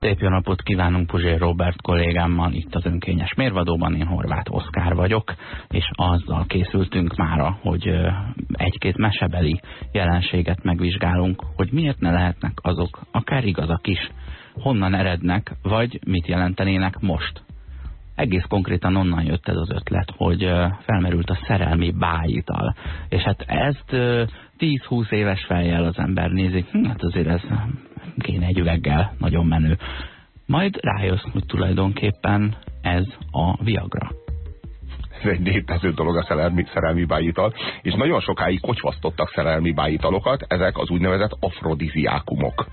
Szép jó napot kívánunk Puzsér Robert kollégámmal itt az önkényes mérvadóban. Én Horváth Oszkár vagyok, és azzal készültünk mára, hogy egy-két mesebeli jelenséget megvizsgálunk, hogy miért ne lehetnek azok akár igazak is, honnan erednek, vagy mit jelentenének most. Egész konkrétan onnan jött ez az ötlet, hogy felmerült a szerelmi bájital. És hát ezt 10-20 éves fejjel az ember nézi, hm, hát azért ez kéne egy üveggel, nagyon menő. Majd rájössz, hogy tulajdonképpen ez a Viagra. Ez egy létező dolog a szerelmi, szerelmi bájital, és nagyon sokáig kocsvasztottak szerelmi bájitalokat, ezek az úgynevezett afrodiziákumok.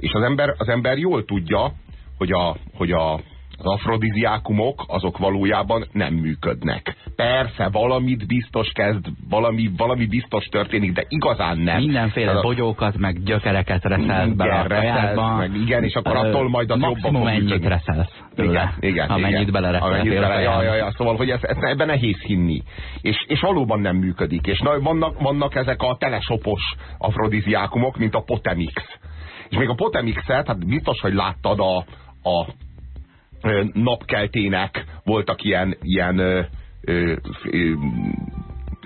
És az ember, az ember jól tudja, hogy a, hogy a az afrodiziákumok azok valójában nem működnek. Persze, valamit biztos kezd, valami, valami biztos történik, de igazán nem. Mindenféle a... bogyókat, meg gyökereket reszelsz bele a kajádba. Meg igen, és akkor attól majd az jobban ennyit reszelsz tőle, igen, igen, amennyit igen. belereszeltél. Bele, ja, ja, ja, szóval, hogy ez, ez ebben nehéz hinni. És, és valóban nem működik. És na, vannak, vannak ezek a telesopos afrodiziákumok, mint a Potemix. És még a Potemixet, hát biztos, hogy láttad a, a napkeltének voltak ilyen, ilyen ö, ö, ö,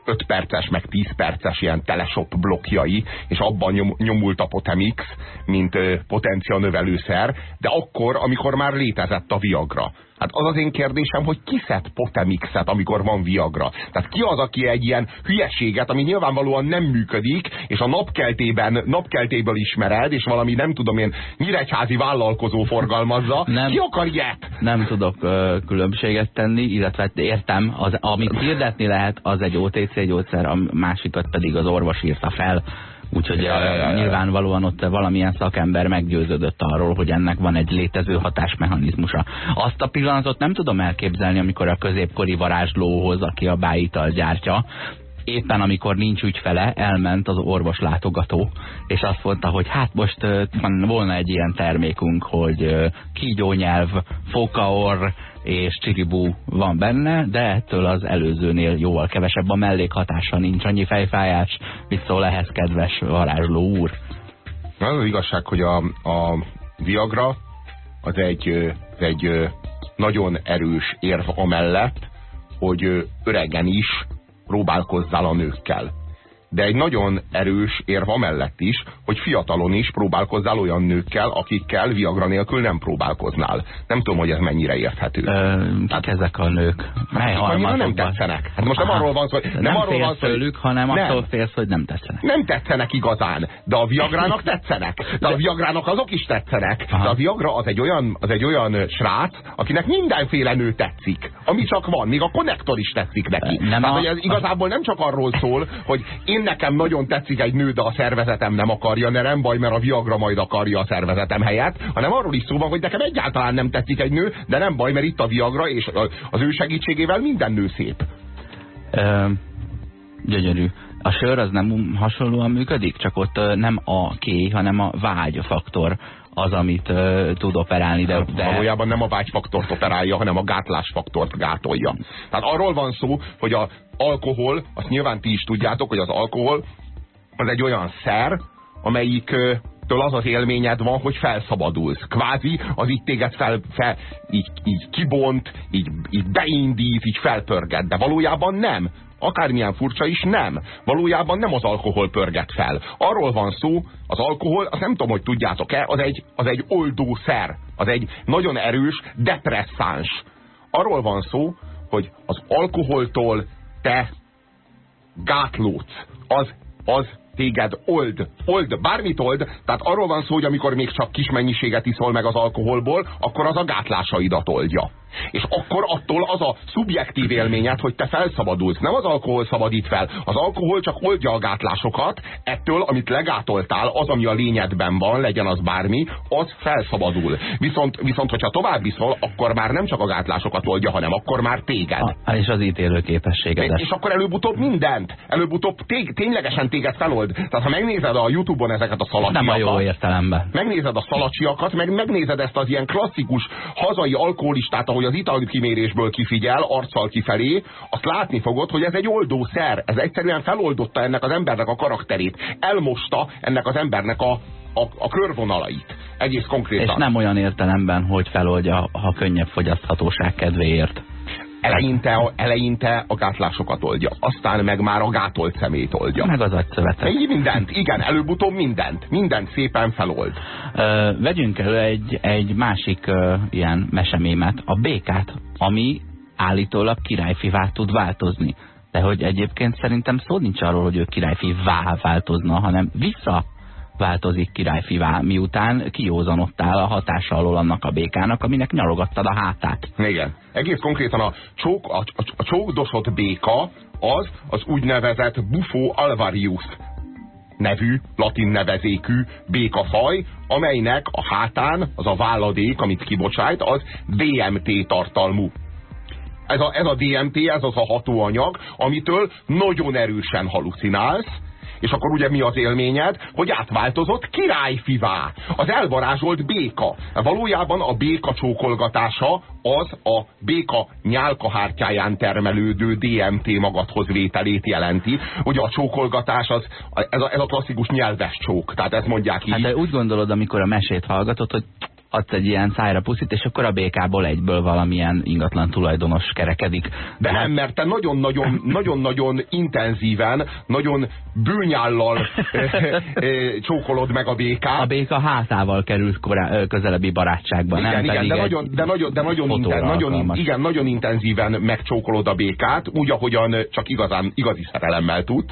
5 perces, meg 10 perces ilyen teleshop blokkjai, és abban nyom, nyomult a Potemix, mint potencia növelőszer, de akkor, amikor már létezett a Viagra. Hát az az én kérdésem, hogy ki szed Potemixet, amikor van Viagra. Tehát ki az, aki egy ilyen hülyeséget, ami nyilvánvalóan nem működik, és a napkeltében, napkeltéből ismered, és valami nem tudom én nyíregyházi vállalkozó forgalmazza. Nem, ki akar ilyet? Nem tudok ö, különbséget tenni, illetve értem, az, amit hirdetni lehet, az egy OTC gyógyszer, a másikat pedig az orvos írta fel Úgyhogy ja, ja, ja, nyilvánvalóan ott valamilyen szakember meggyőződött arról, hogy ennek van egy létező hatásmechanizmusa. Azt a pillanatot nem tudom elképzelni, amikor a középkori varázslóhoz, aki a bájital gyártja, éppen amikor nincs ügyfele, elment az orvos látogató, és azt mondta, hogy hát most uh, volna egy ilyen termékünk, hogy kígyónyelv, fokaor, és csiribú van benne, de ettől az előzőnél jóval kevesebb a mellékhatása, nincs annyi fejfájás, mit szól ehhez kedves varázsló úr. Az az igazság, hogy a, a Viagra az egy, az egy nagyon erős érv amellett, hogy öregen is próbálkozzál a nőkkel de egy nagyon erős érv amellett is, hogy fiatalon is próbálkozzál olyan nőkkel, akikkel Viagra nélkül nem próbálkoznál. Nem tudom, hogy ez mennyire érthető. Ö, hát, ezek a nők? Mely hát, nem tetszenek. Hát most Aha. nem arról van szó, hogy nem, nem arról van szó, tőlük, hanem nem. attól félsz, hogy nem tetszenek. Nem tetszenek igazán, de a Viagrának tetszenek. De a Viagrának azok is tetszenek. Aha. De a Viagra az egy, olyan, az egy olyan srác, akinek mindenféle nő tetszik. Ami csak van, még a konnektor is tetszik neki. Nem Tehát, a... hogy ez igazából nem csak arról szól, hogy én nekem nagyon tetszik egy nő, de a szervezetem nem akarja, ne nem baj, mert a Viagra majd akarja a szervezetem helyett, hanem arról is szó van, hogy nekem egyáltalán nem tetszik egy nő, de nem baj, mert itt a Viagra, és az ő segítségével minden nő szép. Ö, gyönyörű. A sör az nem hasonlóan működik, csak ott nem a ké, hanem a vágy faktor az, amit uh, tud operálni. De, de... Valójában nem a vágyfaktort operálja, hanem a gátlásfaktort gátolja. Tehát arról van szó, hogy az alkohol, azt nyilván ti is tudjátok, hogy az alkohol az egy olyan szer, amelyik től az az élményed van, hogy felszabadulsz. Kvázi az így téged fel, fel így, így kibont, így, így beindít, így felpörget, de valójában nem akármilyen furcsa is, nem. Valójában nem az alkohol pörget fel. Arról van szó, az alkohol, azt nem tudom, hogy tudjátok-e, az egy, az egy oldószer, az egy nagyon erős depresszáns. Arról van szó, hogy az alkoholtól te gátlódsz. Az, az téged old, old, bármit old, tehát arról van szó, hogy amikor még csak kis mennyiséget iszol meg az alkoholból, akkor az a gátlásaidat oldja. És akkor attól az a szubjektív élményed, hogy te felszabadulsz. Nem az alkohol szabadít fel. Az alkohol csak oldja a gátlásokat, ettől, amit legátoltál, az, ami a lényedben van, legyen az bármi, az felszabadul. Viszont, viszont hogyha tovább iszol, akkor már nem csak a gátlásokat oldja, hanem akkor már téged. A, és az ítélő képességedet. És akkor előbb-utóbb mindent. Előbb-utóbb té ténylegesen téged felold. Tehát ha megnézed a Youtube-on ezeket a szalacsiakat. Nem a jó értelemben. Megnézed a szalacsiakat, meg megnézed ezt az ilyen klasszikus hazai alkoholistát, ahogy az italkimérésből kifigyel, arccal kifelé, azt látni fogod, hogy ez egy oldószer. Ez egyszerűen feloldotta ennek az embernek a karakterét. Elmosta ennek az embernek a, a, a körvonalait. Egész konkrétan. És nem olyan értelemben, hogy feloldja, ha könnyebb fogyaszthatóság kedvéért. Eleinte, eleinte a gátlásokat oldja, aztán meg már a gátolt szemét oldja. Meg az agyszövetet. Így mindent, igen, előbb-utóbb mindent. Mindent szépen felold. Ö, vegyünk elő egy, egy másik ö, ilyen mesemémet, a békát, ami állítólag királyfivá tud változni. De hogy egyébként szerintem szó nincs arról, hogy ő királyfivá változna, hanem vissza változik királyfivá, miután kiózanottál a hatása alól annak a békának, aminek nyalogattad a hátát. Igen. Egész konkrétan a, csók, a, a, a csókdosott béka az az úgynevezett Buffo alvarius nevű, latin nevezékű békafaj, amelynek a hátán az a váladék, amit kibocsájt, az DMT tartalmú. Ez a, ez a DMT, ez az a hatóanyag, amitől nagyon erősen halucinálsz, és akkor ugye mi az élményed? Hogy átváltozott királyfivá. Az elvarázsolt béka. Valójában a béka csókolgatása az a béka nyálkahártyáján termelődő DMT magadhoz vételét jelenti. Ugye a csókolgatás az, ez a, ez a klasszikus nyelves csók. Tehát ezt mondják így. Hát de úgy gondolod, amikor a mesét hallgatod, hogy adsz egy ilyen szájra puszit, és akkor a békából egyből valamilyen ingatlan tulajdonos kerekedik. De nem, mert te nagyon-nagyon intenzíven, nagyon bőnyállal csókolod meg a békát. A béka hátával került közelebbi barátságba, igen, nem igen, de nagyon, de nagyon, de nagyon, inten, nagyon, igen, nagyon intenzíven megcsókolod a békát, úgy, ahogyan csak igazán, igazi szerelemmel tud.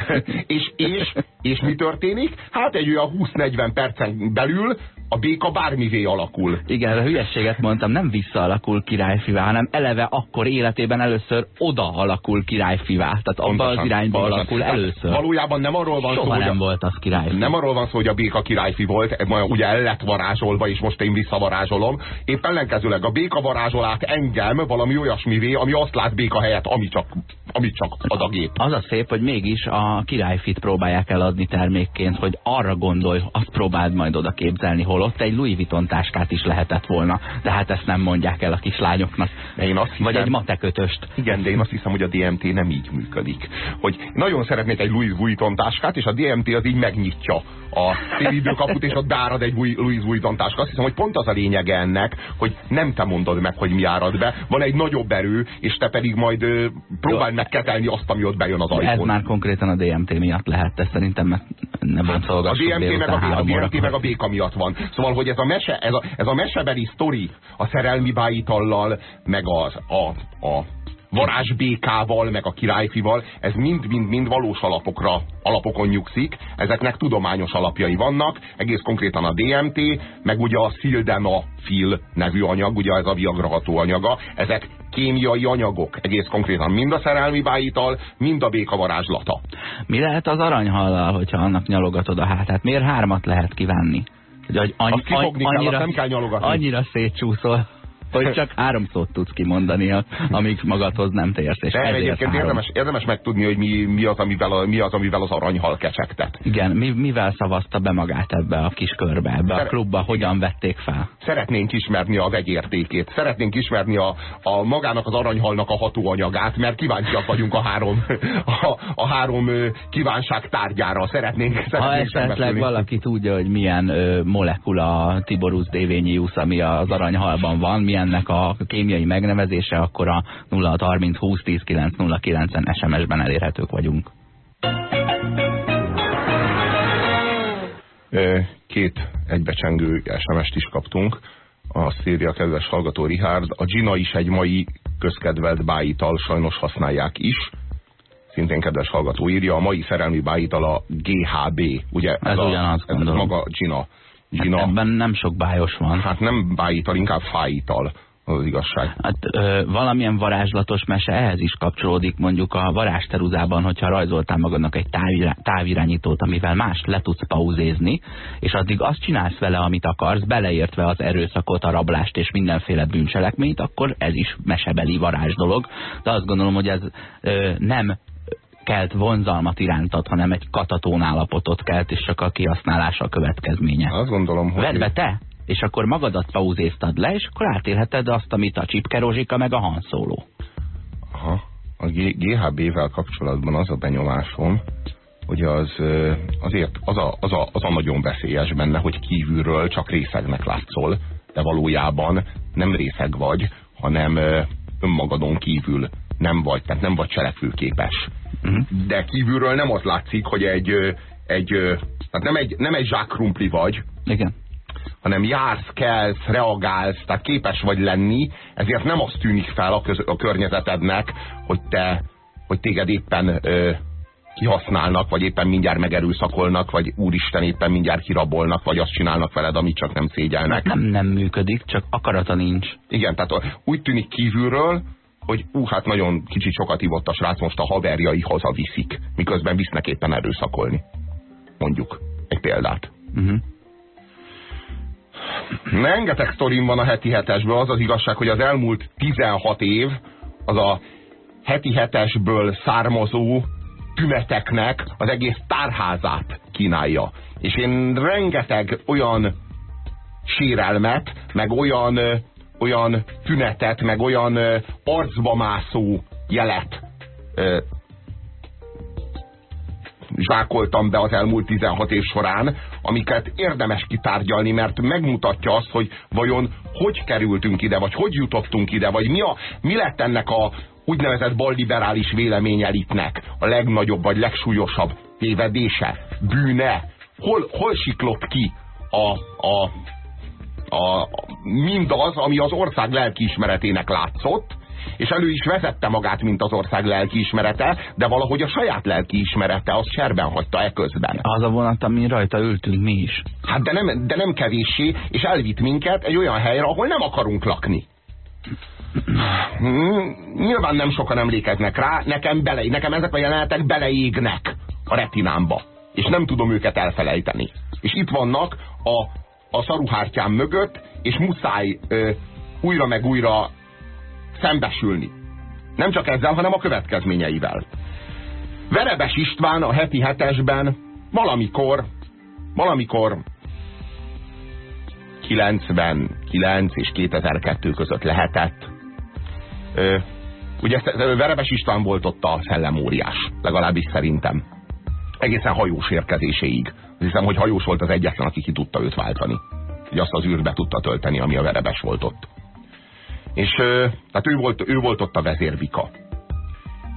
és, és, és mi történik? Hát egy olyan 20-40 percen belül a béka bármivé alakul. Igen, a hülyességet mondtam, nem visszaalakul királyfivá, hanem eleve akkor életében először oda alakul királyfivá. Tehát abba az irányba pontosan. alakul először. Valójában nem arról van Soha szó, nem hogy a, volt az királyfi. Nem arról van szó, hogy a béka királyfi volt, ugye el lett varázsolva, és most én visszavarázsolom. Épp ellenkezőleg a béka varázsol át engem valami olyasmivé, ami azt lát béka helyett, ami csak, ami csak ad a gép. Az a szép, hogy mégis a királyfit próbálják eladni termékként, hogy arra gondolj, azt próbáld majd oda képzelni, hol ott egy Louis Vuitton táskát is lehetett volna, de hát ezt nem mondják el a kislányoknak. De én azt hiszem, Vagy egy matekötöst. Igen, de én azt hiszem, hogy a DMT nem így működik. Hogy nagyon szeretnék egy Louis Vuitton táskát, és a DMT az így megnyitja a télidőkaput, és ott beárad egy Louis Vuitton táska. Azt hiszem, hogy pont az a lényege ennek, hogy nem te mondod meg, hogy mi árad be. Van egy nagyobb erő, és te pedig majd ö, próbálj meg ketelni azt, ami ott bejön az ajtón. Ez már konkrétan a DMT miatt lehet, de szerintem nem hát, a DMT, meg a, a DMT meg a béka miatt van. Szóval, hogy ez a, mese, ez a, ez a mesebeli sztori a szerelmi bájitallal, meg az, a, a varázsbékával, meg a királyfival, ez mind-mind-mind valós alapokra, alapokon nyugszik, ezeknek tudományos alapjai vannak, egész konkrétan a DMT, meg ugye a sildenafil nevű anyag, ugye ez a viagra anyaga, ezek kémiai anyagok, egész konkrétan mind a szerelmi bájital, mind a béka varázslata. Mi lehet az aranyhallal, hogyha annak nyalogatod a hátát? Miért hármat lehet kívánni? Hogy annyi, annyira, kell, nem kell nyalogatni. Annyira szétcsúszol hogy csak három szót tudsz kimondani, amíg magadhoz nem térsz. És nem, egyébként érdemes, érdemes megtudni, hogy mi, mi, az, amivel, a, mi az, amivel az aranyhal kecsegtet. Igen, mi, mivel szavazta be magát ebbe a kis körbe, ebbe Szere a klubba, hogyan vették fel? Szeretnénk ismerni a vegyértékét, szeretnénk ismerni a, a magának az aranyhalnak a hatóanyagát, mert kíváncsiak vagyunk a három, a, a három kívánság tárgyára. Szeretnénk, szeretnénk Ha esetleg valaki tudja, hogy milyen ö, molekula Tiborus dévényius, ami az aranyhalban van, milyen ennek a kémiai megnevezése, akkor a 0630 20 10 909 en SMS-ben elérhetők vagyunk. Két egybecsengő SMS-t is kaptunk. Azt írja a kedves hallgató Richard, a Gina is egy mai közkedvelt bájital, sajnos használják is. Szintén kedves hallgató írja, a mai szerelmi bájital a GHB. Ugye ez, ez, a, ugyanaz, ez maga Gina. Gina. Hát ebben nem sok bájos van. Hát nem bájital, inkább fájital az igazság. Hát ö, valamilyen varázslatos mese ehhez is kapcsolódik, mondjuk a varázsteruzában, hogyha rajzoltál magadnak egy távirá, távirányítót, amivel más le tudsz pauzézni, és addig azt csinálsz vele, amit akarsz, beleértve az erőszakot, a rablást és mindenféle bűncselekményt, akkor ez is mesebeli varázs dolog. De azt gondolom, hogy ez ö, nem kelt vonzalmat irántad, hanem egy katatón állapotot kelt, és csak a kihasználása a következménye. Azt gondolom, hogy... Vedd be te! És akkor magadat pauzéztad le, és akkor átélheted azt, amit a Csipke Rozsika meg a hanszóló. Aha. A GHB-vel kapcsolatban az a benyomásom, hogy az azért az a, az, a, az a nagyon veszélyes benne, hogy kívülről csak részegnek látszol, de valójában nem részeg vagy, hanem önmagadon kívül nem vagy, tehát nem vagy cselekvőképes. Uh-huh. De kívülről nem az látszik, hogy egy, egy tehát nem egy, nem egy zsákrumpli vagy, Igen. hanem jársz, kelsz, reagálsz, tehát képes vagy lenni, ezért nem azt tűnik fel a, köz, a környezetednek, hogy te, hogy téged éppen ö, kihasználnak, vagy éppen mindjárt megerőszakolnak, vagy úristen éppen mindjárt kirabolnak, vagy azt csinálnak veled, amit csak nem szégyelnek. Nem, nem működik, csak akarata nincs. Igen, tehát úgy tűnik kívülről, hogy ú, hát nagyon kicsit sokat ivott a srác, most a haverjai hazaviszik, miközben visznek éppen erőszakolni. Mondjuk egy példát. Uh -huh. Rengeteg sztorim van a heti hetesből. Az az igazság, hogy az elmúlt 16 év az a heti hetesből származó tüneteknek az egész tárházát kínálja. És én rengeteg olyan sérelmet, meg olyan, olyan tünetet, meg olyan arcba mászó jelet zsákoltam be az elmúlt 16 év során, amiket érdemes kitárgyalni, mert megmutatja azt, hogy vajon hogy kerültünk ide, vagy hogy jutottunk ide, vagy mi, a, mi lett ennek a úgynevezett balliberális véleményelitnek a legnagyobb vagy legsúlyosabb tévedése, bűne, hol, hol siklott ki a, a, a, mindaz, ami az ország lelkiismeretének látszott, és elő is vezette magát, mint az ország lelkiismerete, de valahogy a saját lelkiismerete az serben hagyta e közben. Az a vonat, amin rajta ültünk mi is. Hát de nem, de nem kevéssé, és elvitt minket egy olyan helyre, ahol nem akarunk lakni. Hmm, nyilván nem sokan emlékeznek rá, nekem, bele, nekem ezek a jelenetek beleégnek a retinámba, és nem tudom őket elfelejteni. És itt vannak a, a szaruhártyám mögött, és muszáj ö, újra meg újra szembesülni. Nem csak ezzel, hanem a következményeivel. Verebes István a heti hetesben valamikor, valamikor 99 és 2002 között lehetett. Ö, ugye Verebes István volt ott a szellemóriás, legalábbis szerintem. Egészen hajós érkezéséig. Hiszem, hogy hajós volt az egyetlen, aki ki tudta őt váltani. Hogy azt az űrbe tudta tölteni, ami a Verebes volt ott. És tehát ő volt, ő volt ott a vezérbika.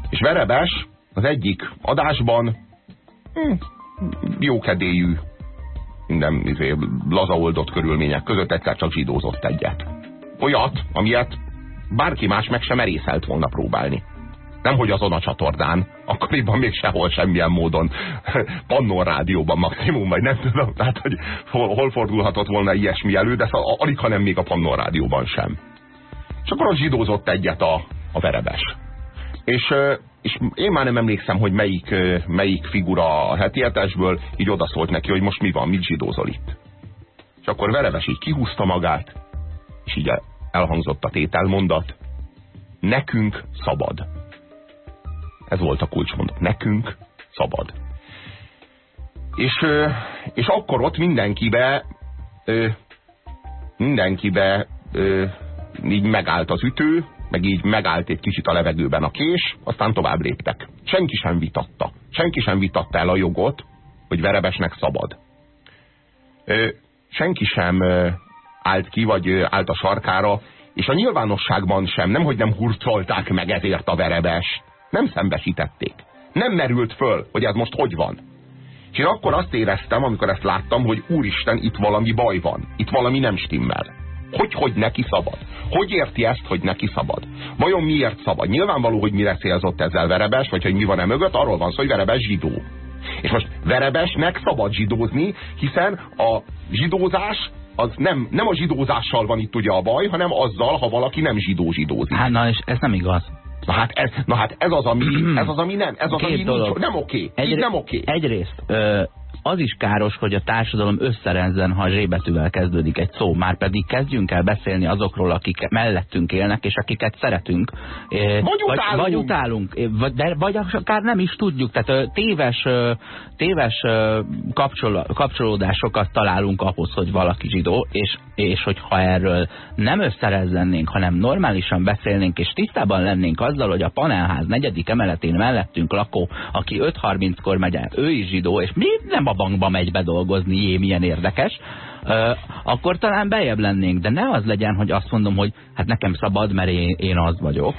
És Verebes az egyik adásban hm, jókedélyű, minden izé, lazaoldott körülmények között egyszer csak zsidózott egyet. Olyat, amilyet bárki más meg sem merészelt volna próbálni. Nem, hogy azon a csatornán, akkoriban még sehol semmilyen módon. Pannon rádióban maximum, vagy nem tudom, tehát hogy hol, hol fordulhatott volna ilyesmi elő, de szóval alig, hanem még a Pannon rádióban sem. És akkor az zsidózott egyet a, a verebes. És, és én már nem emlékszem, hogy melyik, melyik figura a heti hetesből így odaszólt neki, hogy most mi van, mit zsidózol itt. És akkor verebes így kihúzta magát, és így elhangzott a tételmondat. Nekünk szabad. Ez volt a kulcsmondat. Nekünk szabad. És, és akkor ott mindenkibe mindenkibe így megállt az ütő, meg így megállt egy kicsit a levegőben a kés, aztán tovább léptek. Senki sem vitatta. Senki sem vitatta el a jogot, hogy verebesnek szabad. Senki sem állt ki, vagy állt a sarkára, és a nyilvánosságban sem, nemhogy nem hurcolták meg ezért a verebes, nem szembesítették. Nem merült föl, hogy ez most hogy van. És én akkor azt éreztem, amikor ezt láttam, hogy úristen, itt valami baj van. Itt valami nem stimmel. Hogy, hogy neki szabad? Hogy érti ezt, hogy neki szabad? Vajon miért szabad? Nyilvánvaló, hogy mire célzott ezzel Verebes, vagy hogy mi van e mögött, arról van szó, hogy Verebes zsidó. És most Verebesnek szabad zsidózni, hiszen a zsidózás az nem, nem a zsidózással van itt ugye a baj, hanem azzal, ha valaki nem zsidó zsidózik. Hát na, és ez nem igaz. Na hát ez, na hát ez az, ami, ez az, ami nem, ez az, ami nincs, nem oké, Egy, nem oké. Egyrészt, ö, az is káros, hogy a társadalom összerezzen, ha a zsébetűvel kezdődik egy szó. Már pedig kezdjünk el beszélni azokról, akik mellettünk élnek, és akiket szeretünk. Vagy utálunk. Vagy, vagy utálunk. Vagy, de, vagy akár nem is tudjuk. Tehát téves, téves kapcsolódásokat találunk ahhoz, hogy valaki zsidó, és, és hogyha erről nem összerezzennénk, hanem normálisan beszélnénk, és tisztában lennénk azzal, hogy a panelház negyedik emeletén mellettünk lakó, aki 5.30-kor megy el, ő is zsidó, és mi nem a bankba megy bedolgozni, jé, milyen érdekes, akkor talán bejebb lennénk, de ne az legyen, hogy azt mondom, hogy hát nekem szabad, mert én, én az vagyok,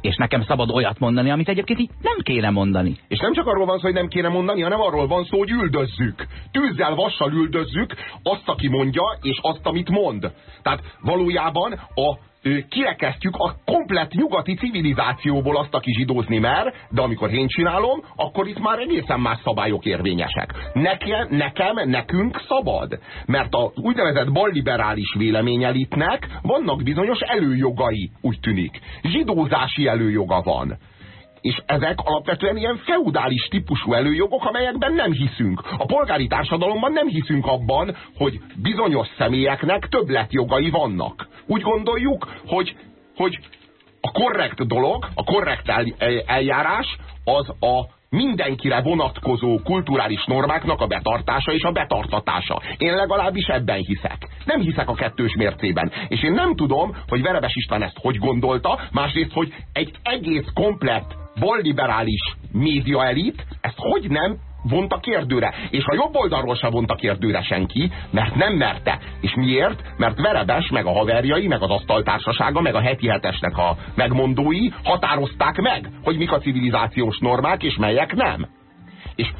és nekem szabad olyat mondani, amit egyébként így nem kéne mondani. És nem csak arról van szó, hogy nem kéne mondani, hanem arról van szó, hogy üldözzük. Tűzzel, vassal üldözzük azt, aki mondja, és azt, amit mond. Tehát valójában a kirekesztjük a komplet nyugati civilizációból azt, aki zsidózni mer, de amikor én csinálom, akkor itt már egészen más szabályok érvényesek. Nekem, nekem nekünk szabad. Mert az úgynevezett balliberális véleményelitnek vannak bizonyos előjogai, úgy tűnik. Zsidózási előjoga van és ezek alapvetően ilyen feudális típusú előjogok, amelyekben nem hiszünk. A polgári társadalomban nem hiszünk abban, hogy bizonyos személyeknek többletjogai vannak. Úgy gondoljuk, hogy, hogy a korrekt dolog, a korrekt eljárás az a mindenkire vonatkozó kulturális normáknak a betartása és a betartatása. Én legalábbis ebben hiszek. Nem hiszek a kettős mércében. És én nem tudom, hogy Verebes István ezt hogy gondolta, másrészt, hogy egy egész komplett balliberális médiaelit ezt hogy nem vonta kérdőre. És a jobb oldalról se vonta kérdőre senki, mert nem merte. És miért? Mert Verebes, meg a haverjai, meg az asztaltársasága, meg a heti hetesnek a megmondói határozták meg, hogy mik a civilizációs normák, és melyek nem. És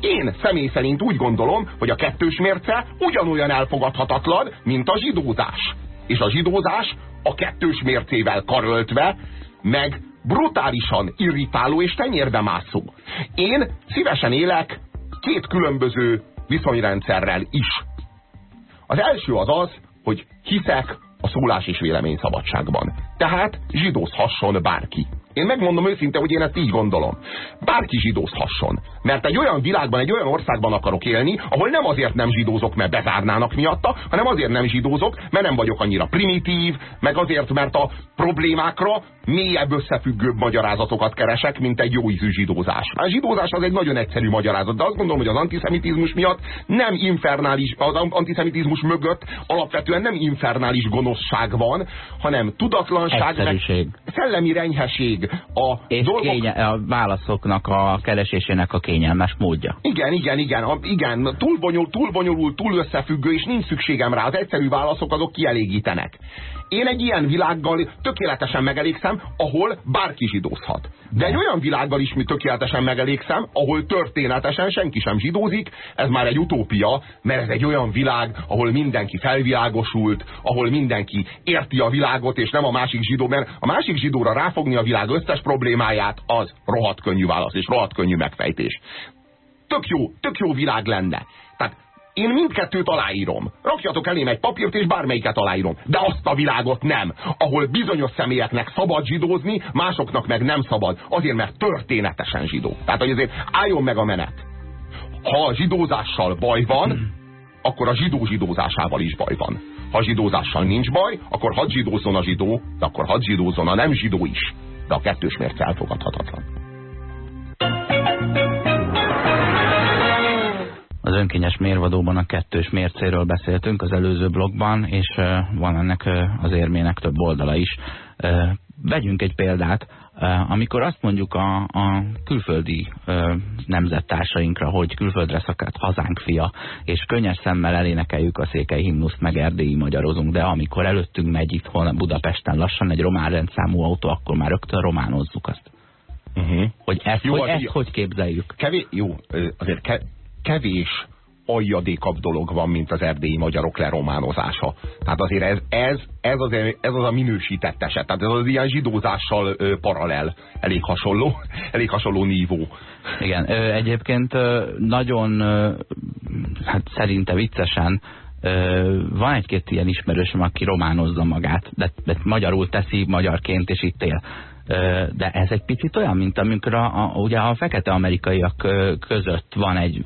én személy szerint úgy gondolom, hogy a kettős mérce ugyanolyan elfogadhatatlan, mint a zsidózás. És a zsidózás a kettős mércével karöltve, meg brutálisan irritáló és tenyérbe mászó. Én szívesen élek két különböző viszonyrendszerrel is. Az első az az, hogy hiszek a szólás és vélemény szabadságban. Tehát zsidózhasson bárki. Én megmondom őszinte, hogy én ezt így gondolom. Bárki zsidózhasson. Mert egy olyan világban, egy olyan országban akarok élni, ahol nem azért nem zsidózok, mert bezárnának miatta, hanem azért nem zsidózok, mert nem vagyok annyira primitív, meg azért, mert a problémákra mélyebb összefüggőbb magyarázatokat keresek, mint egy jó ízű zsidózás. A zsidózás az egy nagyon egyszerű magyarázat, de azt gondolom, hogy az antiszemitizmus miatt nem infernális, az antiszemitizmus mögött alapvetően nem infernális gonoszság van, hanem tudatlanság, meg szellemi A és dolgok... kénye, a válaszoknak a keresésének a kényelmes módja. Igen, igen, igen, a, igen, túl, bonyol, túl bonyolult, túl összefüggő, és nincs szükségem rá. Az egyszerű válaszok azok kielégítenek. Én egy ilyen világgal tökéletesen megelégszem, ahol bárki zsidózhat. De egy olyan világgal is mi tökéletesen megelégszem, ahol történetesen senki sem zsidózik, ez már egy utópia, mert ez egy olyan világ, ahol mindenki felvilágosult, ahol mindenki érti a világot, és nem a másik zsidó, mert a másik zsidóra ráfogni a világ összes problémáját, az rohadt könnyű válasz, és rohadt könnyű megfejtés. Tök jó, tök jó világ lenne. Tehát én mindkettőt aláírom. Rakjatok elém egy papírt, és bármelyiket aláírom. De azt a világot nem, ahol bizonyos személyeknek szabad zsidózni, másoknak meg nem szabad. Azért, mert történetesen zsidó. Tehát, hogy azért álljon meg a menet. Ha a zsidózással baj van, akkor a zsidó zsidózásával is baj van. Ha zsidózással nincs baj, akkor hadd zsidózzon a zsidó, de akkor hadd zsidózzon a nem zsidó is. De a kettős mérce elfogadhatatlan. Az önkényes mérvadóban a kettős mércéről beszéltünk az előző blogban, és van ennek az érmének több oldala is. Vegyünk egy példát, amikor azt mondjuk a, a külföldi nemzettársainkra, hogy külföldre szakadt hazánk fia, és könnyes szemmel elénekeljük a székely himnuszt, meg erdélyi magyarozunk, de amikor előttünk megy itthon Budapesten lassan egy román rendszámú autó, akkor már rögtön románozzuk azt. Uh mhm. -huh. Hogy ezt, jó, hogy, ezt hogy képzeljük? Kevés, jó, azért ke, kevés aljadékabb dolog van, mint az erdélyi magyarok lerománozása. Tehát azért ez, ez, ez, az, ez az a minősített eset. Tehát ez az ilyen zsidózással ö, paralel. Elég hasonló, elég hasonló nívó. Igen, ö, egyébként ö, nagyon, ö, hát szerinte viccesen, van egy-két ilyen ismerősöm, aki románozza magát, de, de magyarul teszi magyarként, és itt él de ez egy picit olyan, mint amikor a, a, ugye a fekete amerikaiak között van egy,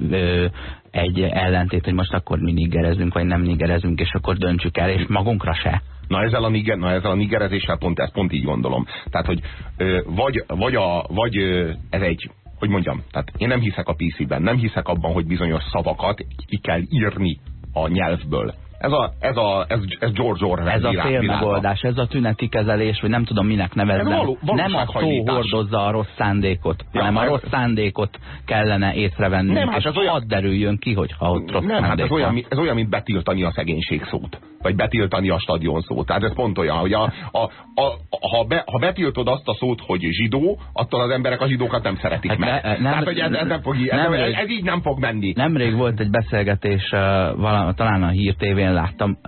egy ellentét, hogy most akkor mi nigerezünk, vagy nem nigerezünk, és akkor döntsük el, és magunkra se. Na ezzel a, niger, na ezzel a nigerezéssel pont ezt pont így gondolom. Tehát, hogy vagy, vagy, a, vagy ez egy hogy mondjam, tehát én nem hiszek a PC-ben, nem hiszek abban, hogy bizonyos szavakat ki kell írni a nyelvből. Ez, a, ez, a, ez, ez George Orwell Ez a félmegoldás, ez a tüneti kezelés, vagy nem tudom minek nevezzem. Való, nem a szó hordozza a rossz szándékot, ja, hanem a rossz szándékot kellene észrevenni, nem, hát és olyan... hadd derüljön ki, hogyha ott rossz nem, hát ez olyan, ez olyan, mint betiltani a szegénység szót vagy betiltani a stadion szót. Tehát ez pont olyan, hogy a, a, a, ha, be, ha betiltod azt a szót, hogy zsidó, attól az emberek a zsidókat nem szeretik hát meg. Ne, nem, Tehát, hogy ez, ez, nem fog, ez, nem ez, ez így nem fog menni. Nemrég volt egy beszélgetés, uh, valami, talán a Hír TV-n láttam,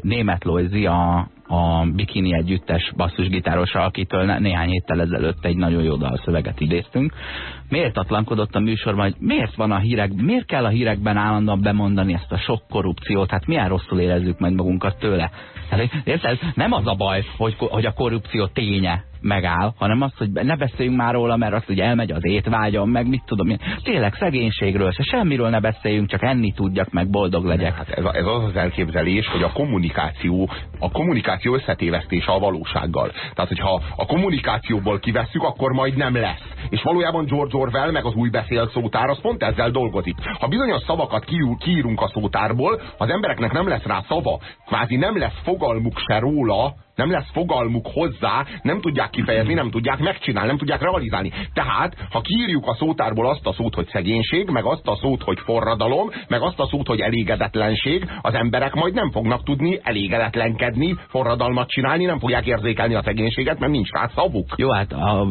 német Lojzi, a, a Bikini együttes basszusgitárosa, akitől néhány héttel ezelőtt egy nagyon jó dalszöveget idéztünk. Méltatlankodott a műsorban, hogy miért van a hírek, miért kell a hírekben állandóan bemondani ezt a sok korrupciót, hát milyen rosszul érezzük majd magunkat tőle. Hát, érted? Nem az a baj, hogy, hogy a korrupció ténye, megáll, hanem az, hogy ne beszéljünk már róla, mert az, hogy elmegy az étvágyam, meg mit tudom én. Tényleg szegénységről se semmiről ne beszéljünk, csak enni tudjak, meg boldog legyek. Hát ez, ez az az elképzelés, hogy a kommunikáció, a kommunikáció összetévesztése a valósággal. Tehát, hogyha a kommunikációból kivesszük, akkor majd nem lesz. És valójában George Orwell meg az új beszélt szótár az pont ezzel dolgozik. Ha bizonyos szavakat kiírunk a szótárból, az embereknek nem lesz rá szava, kvázi nem lesz fogalmuk se róla, nem lesz fogalmuk hozzá, nem tudják kifejezni, nem tudják megcsinálni, nem tudják realizálni. Tehát, ha kiírjuk a szótárból azt a szót, hogy szegénység, meg azt a szót, hogy forradalom, meg azt a szót, hogy elégedetlenség, az emberek majd nem fognak tudni elégedetlenkedni, forradalmat csinálni, nem fogják érzékelni a szegénységet, mert nincs rá szavuk. Jó, hát a,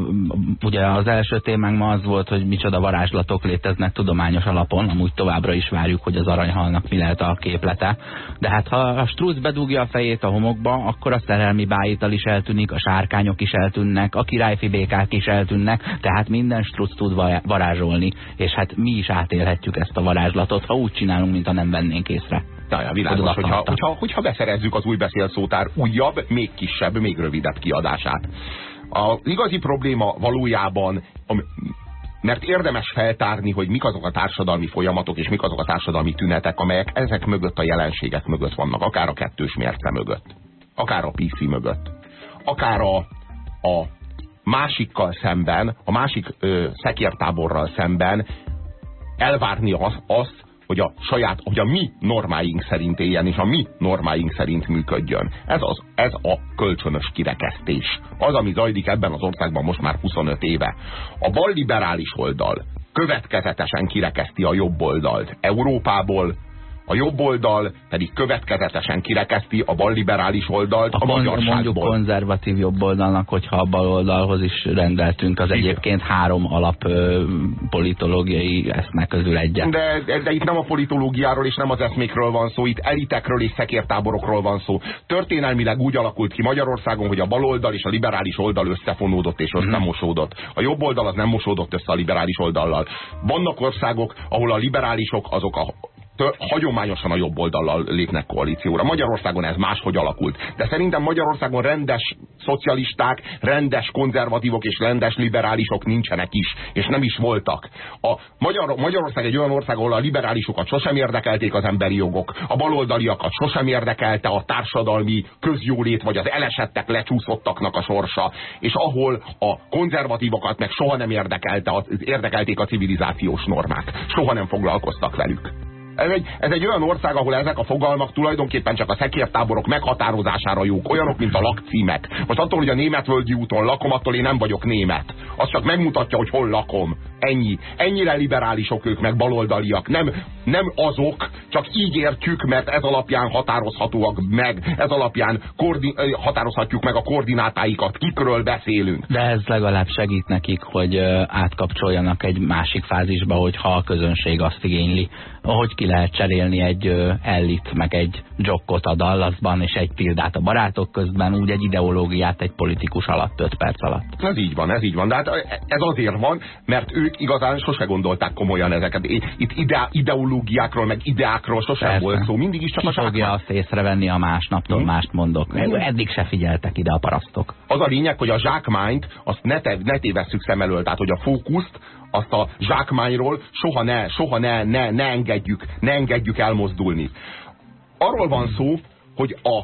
ugye az első témánk ma az volt, hogy micsoda varázslatok léteznek tudományos alapon, amúgy továbbra is várjuk, hogy az aranyhalnak mi lehet a képlete. De hát ha a struc bedugja a fejét a homokba, akkor a szerelmi valami bájital is eltűnik, a sárkányok is eltűnnek, a királyfi békák is eltűnnek, tehát minden struc tud varázsolni, és hát mi is átélhetjük ezt a varázslatot, ha úgy csinálunk, mint ha nem vennénk észre. Ja, ja, világos, hogyha, hogyha, hogyha beszerezzük az új beszélszótár újabb, még kisebb, még rövidebb kiadását. Az igazi probléma valójában, mert érdemes feltárni, hogy mik azok a társadalmi folyamatok, és mik azok a társadalmi tünetek, amelyek ezek mögött a jelenségek mögött vannak, akár a kettős mérce mögött akár a PC mögött, akár a, a másikkal szemben, a másik ö, szekértáborral szemben elvárni az, azt, hogy a saját, hogy a mi normáink szerint éljen, és a mi normáink szerint működjön. Ez, az, ez a kölcsönös kirekesztés. Az, ami zajlik ebben az országban most már 25 éve. A balliberális oldal következetesen kirekeszti a jobb oldalt Európából, a jobb oldal pedig következetesen kirekeszti a balliberális oldalt a, a magyarságból. Mondjuk konzervatív jobb oldalnak, hogyha a bal oldalhoz is rendeltünk az Igen. egyébként három alap ö, politológiai eszmek közül egyet. De, de, de itt nem a politológiáról és nem az eszmékről van szó, itt elitekről és szekértáborokról van szó. Történelmileg úgy alakult ki Magyarországon, hogy a baloldal és a liberális oldal összefonódott és mhm. összemosódott. A jobb oldal az nem mosódott össze a liberális oldallal. Vannak országok, ahol a liberálisok azok a hagyományosan a jobb oldallal lépnek koalícióra. Magyarországon ez máshogy alakult. De szerintem Magyarországon rendes szocialisták, rendes konzervatívok és rendes liberálisok nincsenek is, és nem is voltak. A Magyar, Magyarország egy olyan ország, ahol a liberálisokat sosem érdekelték az emberi jogok, a baloldaliakat sosem érdekelte a társadalmi közjólét, vagy az elesettek lecsúszottaknak a sorsa, és ahol a konzervatívokat meg soha nem érdekelte, érdekelték a civilizációs normák. Soha nem foglalkoztak velük. Ez egy, ez egy olyan ország, ahol ezek a fogalmak tulajdonképpen csak a szekértáborok meghatározására jók, olyanok, mint a lakcímek. Most attól, hogy a németvölgyi úton lakom, attól én nem vagyok német. Az csak megmutatja, hogy hol lakom. Ennyi. Ennyire liberálisok ők, meg baloldaliak. Nem, nem azok, csak így értjük, mert ez alapján határozhatóak meg, ez alapján határozhatjuk meg a koordinátáikat, kikről beszélünk. De ez legalább segít nekik, hogy átkapcsoljanak egy másik fázisba, hogyha a közönség azt igényli. Ahogy ki lehet cserélni egy ellit, meg egy jokkot a Dallasban, és egy pildát a barátok közben, úgy egy ideológiát egy politikus alatt, 5 perc alatt. Ez így van, ez így van. De hát ez azért van, mert ők igazán sose gondolták komolyan ezeket. Itt ide, ideológiákról, meg ideákról sosem Persze. volt szó. Mindig is csak Ki a fogja azt észrevenni a másnaptól, hmm? mást mondok. Eddig se figyeltek ide a parasztok. Az a lényeg, hogy a zsákmányt azt ne, te, ne tévesszük szem elől, tehát hogy a fókuszt azt a zsákmányról soha ne, soha ne, ne, ne engedjük, ne engedjük elmozdulni. Arról van szó, hogy a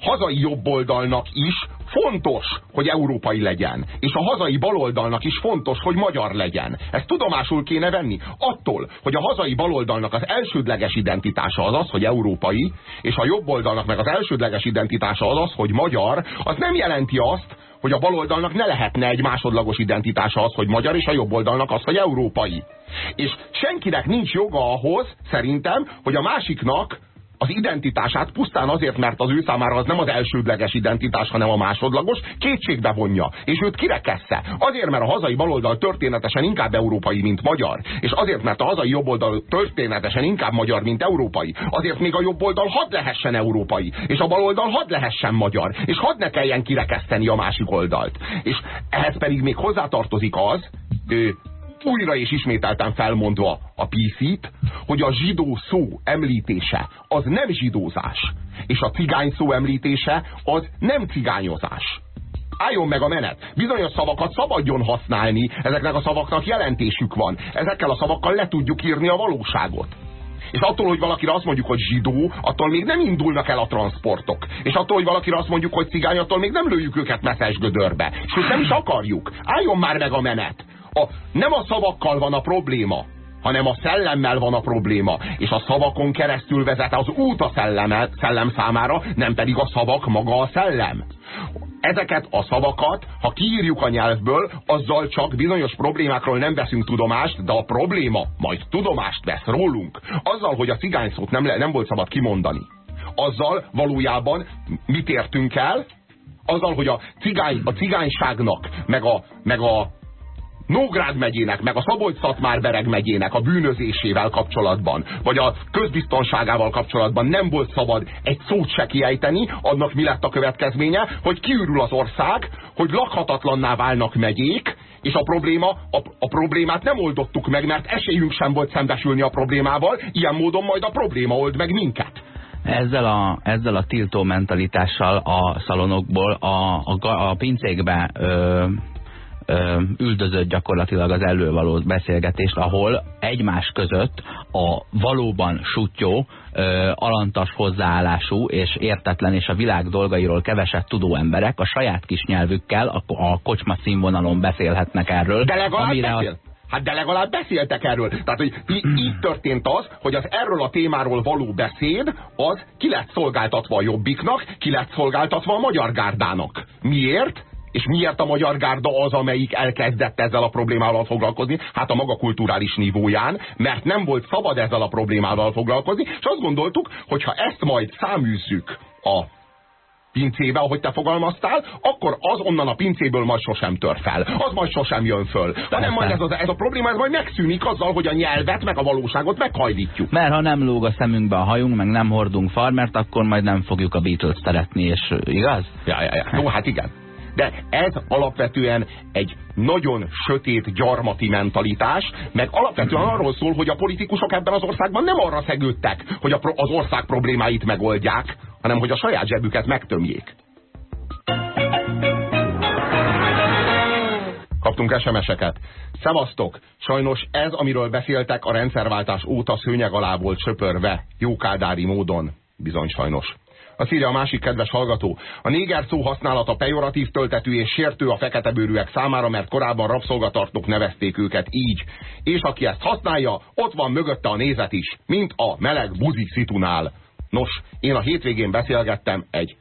hazai jobboldalnak is fontos, hogy európai legyen. És a hazai baloldalnak is fontos, hogy magyar legyen. Ezt tudomásul kéne venni. Attól, hogy a hazai baloldalnak az elsődleges identitása az az, hogy európai, és a jobboldalnak meg az elsődleges identitása az az, hogy magyar, az nem jelenti azt, hogy a baloldalnak ne lehetne egy másodlagos identitása az, hogy magyar, és a jobboldalnak az, hogy európai. És senkinek nincs joga ahhoz, szerintem, hogy a másiknak az identitását pusztán azért, mert az ő számára az nem az elsődleges identitás, hanem a másodlagos, kétségbe vonja, és őt kirekessze. Azért, mert a hazai baloldal történetesen inkább európai, mint magyar, és azért, mert a hazai jobboldal történetesen inkább magyar, mint európai, azért még a jobboldal hadd lehessen európai, és a baloldal hadd lehessen magyar, és hadd ne kelljen kirekeszteni a másik oldalt. És ehhez pedig még hozzátartozik az, újra és ismételten felmondva a PC-t, hogy a zsidó szó említése az nem zsidózás, és a cigány szó említése az nem cigányozás. Álljon meg a menet. Bizonyos szavakat szabadjon használni, ezeknek a szavaknak jelentésük van. Ezekkel a szavakkal le tudjuk írni a valóságot. És attól, hogy valakire azt mondjuk, hogy zsidó, attól még nem indulnak el a transportok. És attól, hogy valakire azt mondjuk, hogy cigány, attól még nem lőjük őket messzes gödörbe. És nem is akarjuk. Álljon már meg a menet a, nem a szavakkal van a probléma, hanem a szellemmel van a probléma, és a szavakon keresztül vezet az út a szellem, szellem számára, nem pedig a szavak maga a szellem. Ezeket a szavakat, ha kiírjuk a nyelvből, azzal csak bizonyos problémákról nem veszünk tudomást, de a probléma majd tudomást vesz rólunk. Azzal, hogy a cigány szót nem, nem volt szabad kimondani. Azzal valójában mit értünk el? Azzal, hogy a, cigány, a cigányságnak, meg a, meg a Nógrád megyének, meg a Szabolcs-Szatmár-Bereg megyének a bűnözésével kapcsolatban, vagy a közbiztonságával kapcsolatban nem volt szabad egy szót se kiejteni, annak mi lett a következménye, hogy kiürül az ország, hogy lakhatatlanná válnak megyék, és a, probléma, a, a problémát nem oldottuk meg, mert esélyünk sem volt szembesülni a problémával, ilyen módon majd a probléma old meg minket. Ezzel a, ezzel a tiltó mentalitással a szalonokból a, a, a pincékbe ö, üldözött gyakorlatilag az elővaló beszélgetést, ahol egymás között a valóban sutyó, alantas hozzáállású és értetlen és a világ dolgairól keveset tudó emberek a saját kis nyelvükkel a, a kocsma színvonalon beszélhetnek erről. De legalább amire beszél. Hát de legalább beszéltek erről. Tehát, hogy így történt az, hogy az erről a témáról való beszéd, az ki lett szolgáltatva a jobbiknak, ki lett szolgáltatva a magyar gárdának. Miért? És miért a magyar gárda az, amelyik elkezdett ezzel a problémával foglalkozni? Hát a maga kulturális nívóján, mert nem volt szabad ezzel a problémával foglalkozni, és azt gondoltuk, hogy ha ezt majd száműzzük a pincébe, ahogy te fogalmaztál, akkor az onnan a pincéből majd sosem tör fel. Az majd sosem jön föl. De nem majd ez, az, ez a probléma ez majd megszűnik azzal, hogy a nyelvet, meg a valóságot meghajlítjuk. Mert ha nem lóg a szemünkbe a hajunk, meg nem hordunk farmert, akkor majd nem fogjuk a Beatles szeretni, és igaz? Ja, ja, ja. Jó, hát igen. De ez alapvetően egy nagyon sötét gyarmati mentalitás, meg alapvetően arról szól, hogy a politikusok ebben az országban nem arra szegődtek, hogy az ország problémáit megoldják, hanem hogy a saját zsebüket megtömjék. Kaptunk SMS-eket. Szevasztok! Sajnos ez, amiről beszéltek, a rendszerváltás óta szőnyeg alá volt söpörve, jókádári módon. Bizony sajnos. Azt írja a másik kedves hallgató. A néger szó használata pejoratív töltetű és sértő a feketebőrűek számára, mert korábban rabszolgatartók nevezték őket így. És aki ezt használja, ott van mögötte a nézet is, mint a meleg buzi szitunál. Nos, én a hétvégén beszélgettem egy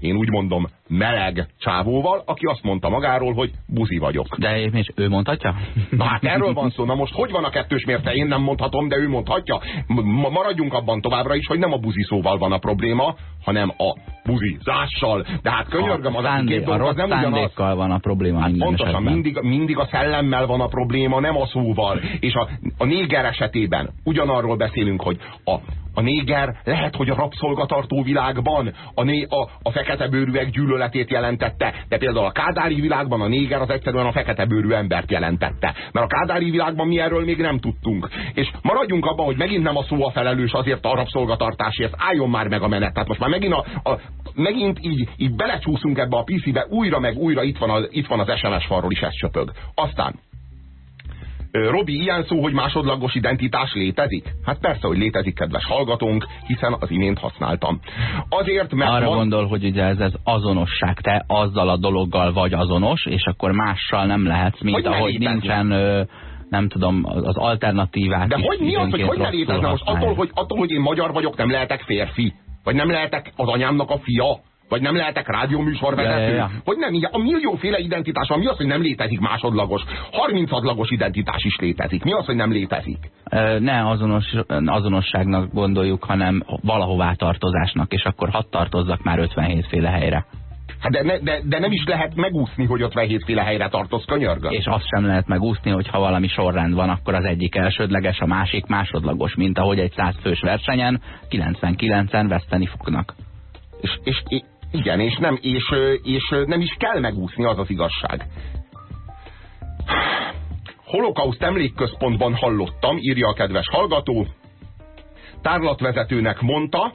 én úgy mondom, meleg csávóval, aki azt mondta magáról, hogy buzi vagyok. De és ő mondhatja? Na hát erről van szó. Na most hogy van a kettős mérte? Én nem mondhatom, de ő mondhatja. Ma maradjunk abban továbbra is, hogy nem a buzi szóval van a probléma, hanem a buzizással. De hát könyörgöm, az szándé, két dolog, az nem ugyanaz. van a probléma hát pontosan, mindig, mindig a szellemmel van a probléma, nem a szóval. És a, a néger esetében ugyanarról beszélünk, hogy a, a néger lehet, hogy a rabszolgatartó világban a, né, a, a fekete bőrűek gyűlöletét jelentette, de például a kádári világban a néger az egyszerűen a fekete bőrű embert jelentette. Mert a kádári világban mi erről még nem tudtunk. És maradjunk abban, hogy megint nem a szó a felelős azért a rabszolgatartásért, álljon már meg a menet. Tehát most már megint, a, a, megint így, így belecsúszunk ebbe a PC-be, újra meg újra itt van, az, itt van az SMS falról is ez csöpög. Aztán Robi, ilyen szó, hogy másodlagos identitás létezik? Hát persze, hogy létezik, kedves hallgatónk, hiszen az imént használtam. Azért, mert Arra van... gondol, hogy ugye ez, ez azonosság, te azzal a dologgal vagy azonos, és akkor mással nem lehetsz, mint hogy ahogy nincsen... Ö, nem tudom, az alternatívát De hogy mi az, hogy hogy ne létezne most? Attól hogy, attól, hogy én magyar vagyok, nem lehetek férfi? Vagy nem lehetek az anyámnak a fia? Vagy nem lehetek rádióműsorvezető? Ja, ja, ja. Hogy nem, a millióféle identitás van. Mi az, hogy nem létezik másodlagos? 30 adlagos identitás is létezik. Mi az, hogy nem létezik? Ne azonos, azonosságnak gondoljuk, hanem valahová tartozásnak, és akkor hadd tartozzak már 57 féle helyre. Hát de, ne, de, de nem is lehet megúszni, hogy 57 féle helyre tartoz könyörgöm. És azt sem lehet megúszni, hogy ha valami sorrend van, akkor az egyik elsődleges, a másik másodlagos, mint ahogy egy 100 fős versenyen 99-en veszteni fognak. És, és, igen, és nem, és, és nem is kell megúszni, az az igazság. Holokauszt emlékközpontban hallottam, írja a kedves hallgató, tárlatvezetőnek mondta,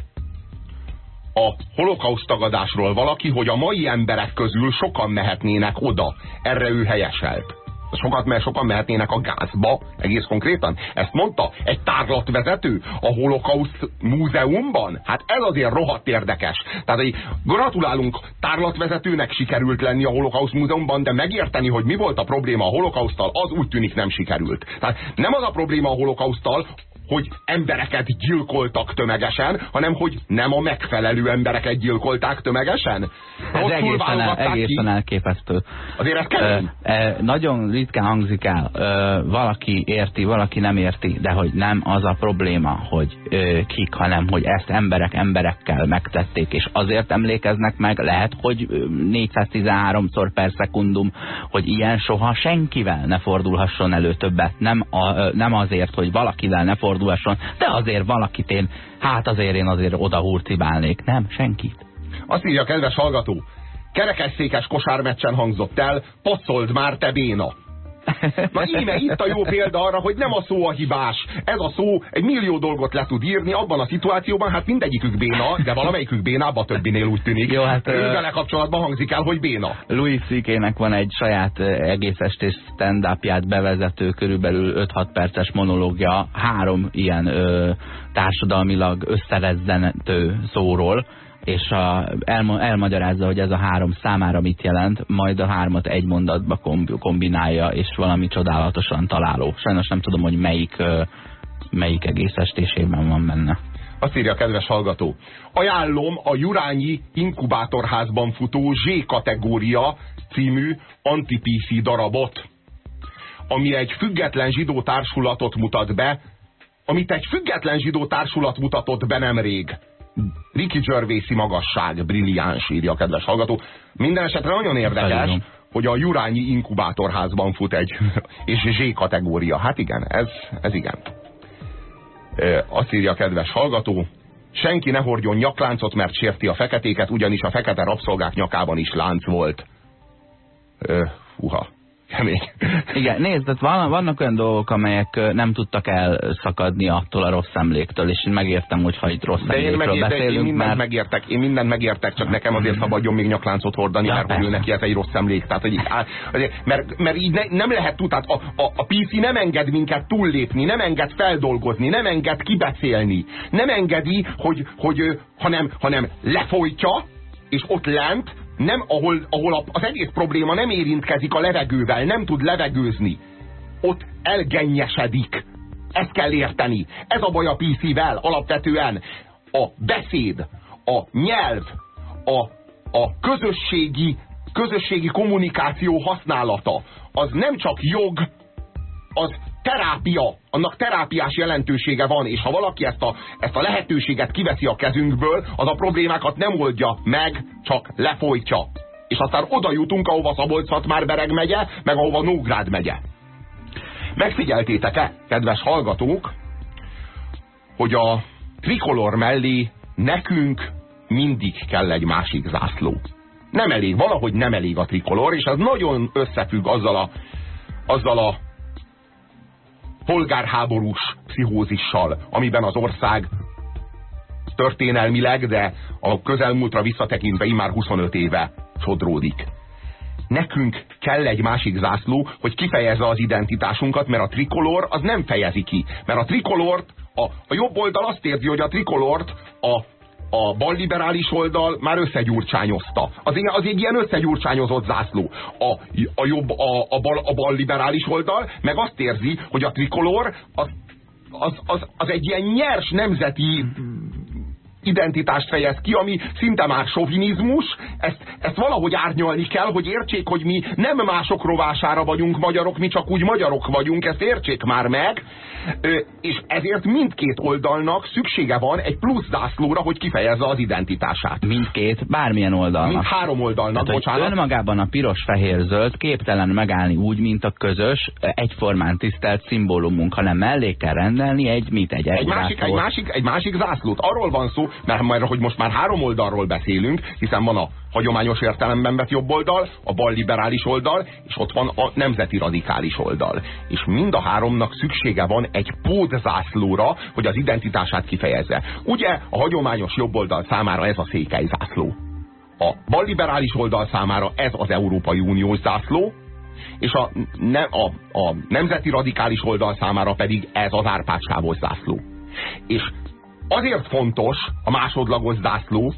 a holokauszt tagadásról valaki, hogy a mai emberek közül sokan mehetnének oda. Erre ő helyeselt sokat, mert sokan mehetnének a gázba, egész konkrétan. Ezt mondta egy tárlatvezető a holokauszt múzeumban. Hát ez azért rohadt érdekes. Tehát, hogy gratulálunk tárlatvezetőnek sikerült lenni a holokauszt múzeumban, de megérteni, hogy mi volt a probléma a holokausztal, az úgy tűnik nem sikerült. Tehát nem az a probléma a holokausztal, hogy embereket gyilkoltak tömegesen, hanem hogy nem a megfelelő embereket gyilkolták tömegesen. Ez egészen, el, egészen elképesztő. Azért ez kemény. E, nagyon ritkán hangzik el. E, valaki érti, valaki nem érti, de hogy nem az a probléma, hogy e, kik, hanem hogy ezt emberek emberekkel megtették, és azért emlékeznek meg, lehet, hogy 413-szor per szekundum, hogy ilyen soha senkivel ne fordulhasson elő többet. Nem, a, nem azért, hogy valakivel ne fordulhasson fordulhasson, de azért valakit én, hát azért én azért oda hurcibálnék. Nem, senkit. Azt írja a kedves hallgató, kerekesszékes kosármeccsen hangzott el, pocold már te béna. Na íme itt a jó példa arra, hogy nem a szó a hibás. Ez a szó egy millió dolgot le tud írni, abban a szituációban hát mindegyikük béna, de valamelyikük bénább a többinél úgy tűnik. Jó, hát, Ővele kapcsolatban hangzik el, hogy béna. Louis ck van egy saját egész estés stand bevezető, körülbelül 5-6 perces monológia, három ilyen ö, társadalmilag összerezzentő szóról, és a, elma, elmagyarázza, hogy ez a három számára mit jelent, majd a hármat egy mondatba kombinálja, és valami csodálatosan találó. Sajnos nem tudom, hogy melyik, melyik egész estésében van benne. Azt írja a kedves hallgató. Ajánlom a Jurányi inkubátorházban futó Z kategória című antipífi darabot, ami egy független zsidó társulatot mutat be, amit egy független zsidó társulat mutatott be nemrég. Ricky Gervaisi magasság, brilliáns, írja a kedves hallgató. Minden esetre nagyon érdekes, hogy a Jurányi inkubátorházban fut egy, és Z kategória. Hát igen, ez, ez igen. Azt írja a kedves hallgató, senki ne hordjon nyakláncot, mert sérti a feketéket, ugyanis a fekete rabszolgák nyakában is lánc volt. E, húha kemény. Igen, nézd, tehát vannak olyan dolgok, amelyek nem tudtak elszakadni attól a rossz emléktől, és én megértem, hogy ha itt rossz de én megér, beszélünk, én mindent mert... megértek, én mindent megértek, csak nekem azért szabadjon még nyakláncot hordani, ja, mert hogy neki ez egy rossz emlék. Tehát, hogy, azért, mert, mert így ne, nem lehet tudni, tehát a, a, a PC nem enged minket túllépni, nem enged feldolgozni, nem enged kibeszélni, nem engedi, hogy, hogy hanem, hanem lefolytja, és ott lent nem, ahol, ahol az egész probléma nem érintkezik a levegővel, nem tud levegőzni. Ott elgennyesedik. Ezt kell érteni. Ez a baj a PC-vel alapvetően. A beszéd, a nyelv, a, a közösségi, közösségi kommunikáció használata az nem csak jog, az terápia, annak terápiás jelentősége van, és ha valaki ezt a, ezt a lehetőséget kiveszi a kezünkből, az a problémákat nem oldja meg, csak lefolytja. És aztán oda jutunk, ahova szabolcs már Bereg megye, meg ahova Nógrád megye. Megfigyeltétek-e, kedves hallgatók, hogy a trikolor mellé nekünk mindig kell egy másik zászló. Nem elég, valahogy nem elég a trikolor, és ez nagyon összefügg azzal a, azzal a polgárháborús pszichózissal, amiben az ország történelmileg, de a közelmúltra visszatekintve immár 25 éve sodródik. Nekünk kell egy másik zászló, hogy kifejezze az identitásunkat, mert a trikolor az nem fejezi ki. Mert a trikolort, a, a jobb oldal azt érzi, hogy a trikolort a a balliberális oldal már összegyurcsányozta. Az, az egy ilyen összegyurcsányozott zászló. A, a jobb, a, a, bal, a balliberális oldal meg azt érzi, hogy a trikolor az, az, az, az egy ilyen nyers nemzeti identitást fejez ki, ami szinte már sovinizmus, ezt, ezt valahogy árnyalni kell, hogy értsék, hogy mi nem mások rovására vagyunk magyarok, mi csak úgy magyarok vagyunk, ezt értsék már meg, és ezért mindkét oldalnak szüksége van egy plusz zászlóra, hogy kifejezze az identitását. Mindkét, bármilyen oldalnak. Mind három oldalnak, Tehát, bocsánat. Önmagában a piros-fehér-zöld képtelen megállni úgy, mint a közös, egyformán tisztelt szimbólumunk, hanem mellé kell rendelni egy mit, egy, egy, másik, egy, másik, egy másik zászlót. Arról van szó, mert majd, hogy most már három oldalról beszélünk, hiszen van a hagyományos értelemben vett jobb oldal, a balliberális oldal, és ott van a nemzeti radikális oldal. És mind a háromnak szüksége van egy pótzászlóra, hogy az identitását kifejezze. Ugye a hagyományos jobb oldal számára ez a székely zászló. A balliberális oldal számára ez az Európai Uniós zászló, és a, ne, a, a nemzeti radikális oldal számára pedig ez az árpácskávos zászló. És azért fontos a másodlagos zászló,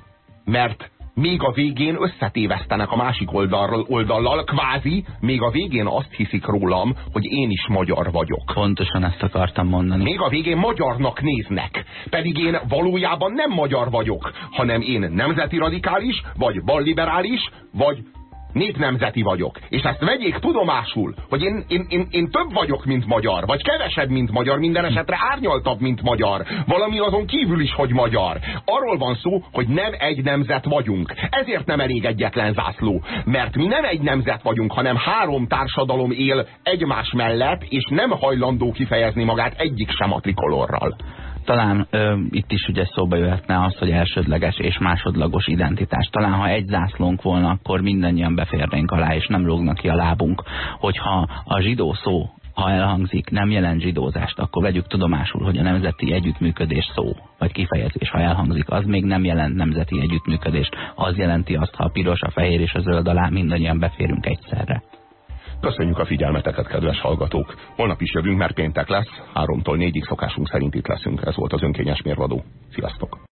mert még a végén összetévesztenek a másik oldalról, oldallal, kvázi még a végén azt hiszik rólam, hogy én is magyar vagyok. Pontosan ezt akartam mondani. Még a végén magyarnak néznek, pedig én valójában nem magyar vagyok, hanem én nemzeti radikális, vagy balliberális, vagy népnemzeti vagyok. És ezt vegyék tudomásul, hogy én, én, én, én több vagyok, mint magyar, vagy kevesebb, mint magyar, minden esetre árnyaltabb, mint magyar. Valami azon kívül is, hogy magyar. Arról van szó, hogy nem egy nemzet vagyunk. Ezért nem elég egyetlen zászló. Mert mi nem egy nemzet vagyunk, hanem három társadalom él egymás mellett, és nem hajlandó kifejezni magát egyik sem a trikolorral talán ö, itt is ugye szóba jöhetne az, hogy elsődleges és másodlagos identitás. Talán ha egy zászlónk volna, akkor mindannyian beférnénk alá, és nem lógnak ki a lábunk. Hogyha a zsidó szó ha elhangzik, nem jelent zsidózást, akkor vegyük tudomásul, hogy a nemzeti együttműködés szó, vagy kifejezés, ha elhangzik, az még nem jelent nemzeti együttműködést. Az jelenti azt, ha a piros, a fehér és a zöld alá mindannyian beférünk egyszerre. Köszönjük a figyelmeteket, kedves hallgatók! Holnap is jövünk, mert péntek lesz, háromtól négyig szokásunk szerint itt leszünk. Ez volt az önkényes mérvadó. Sziasztok!